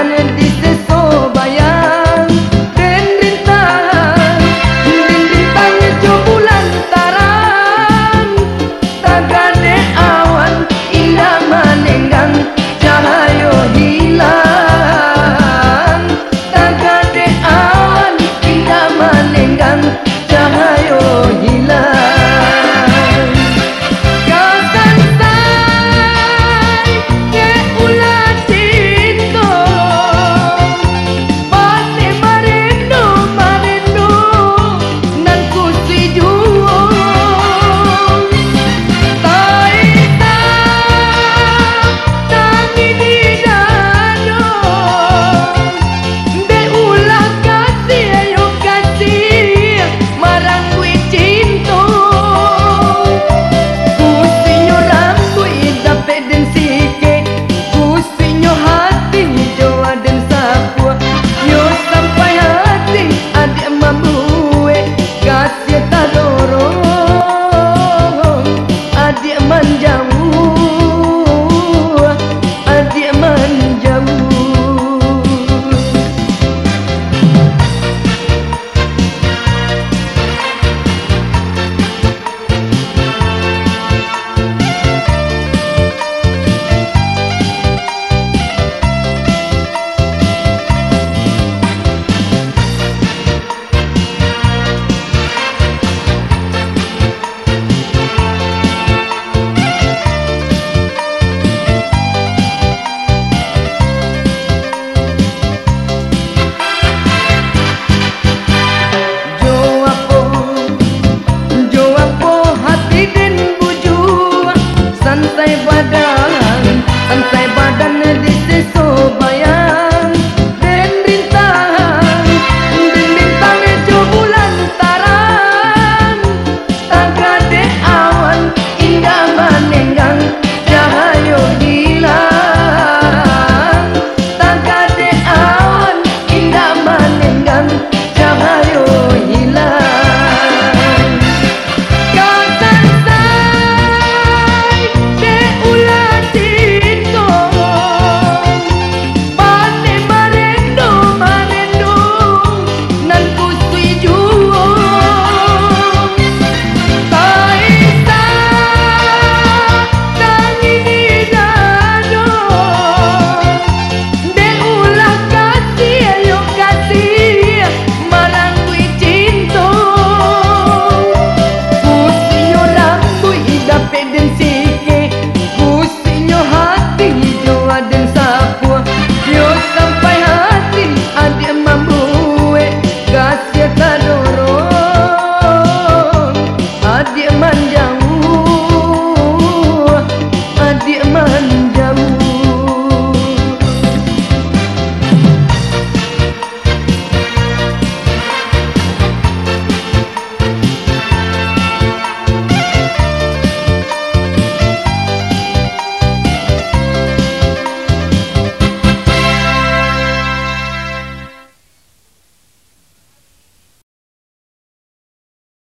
en this dice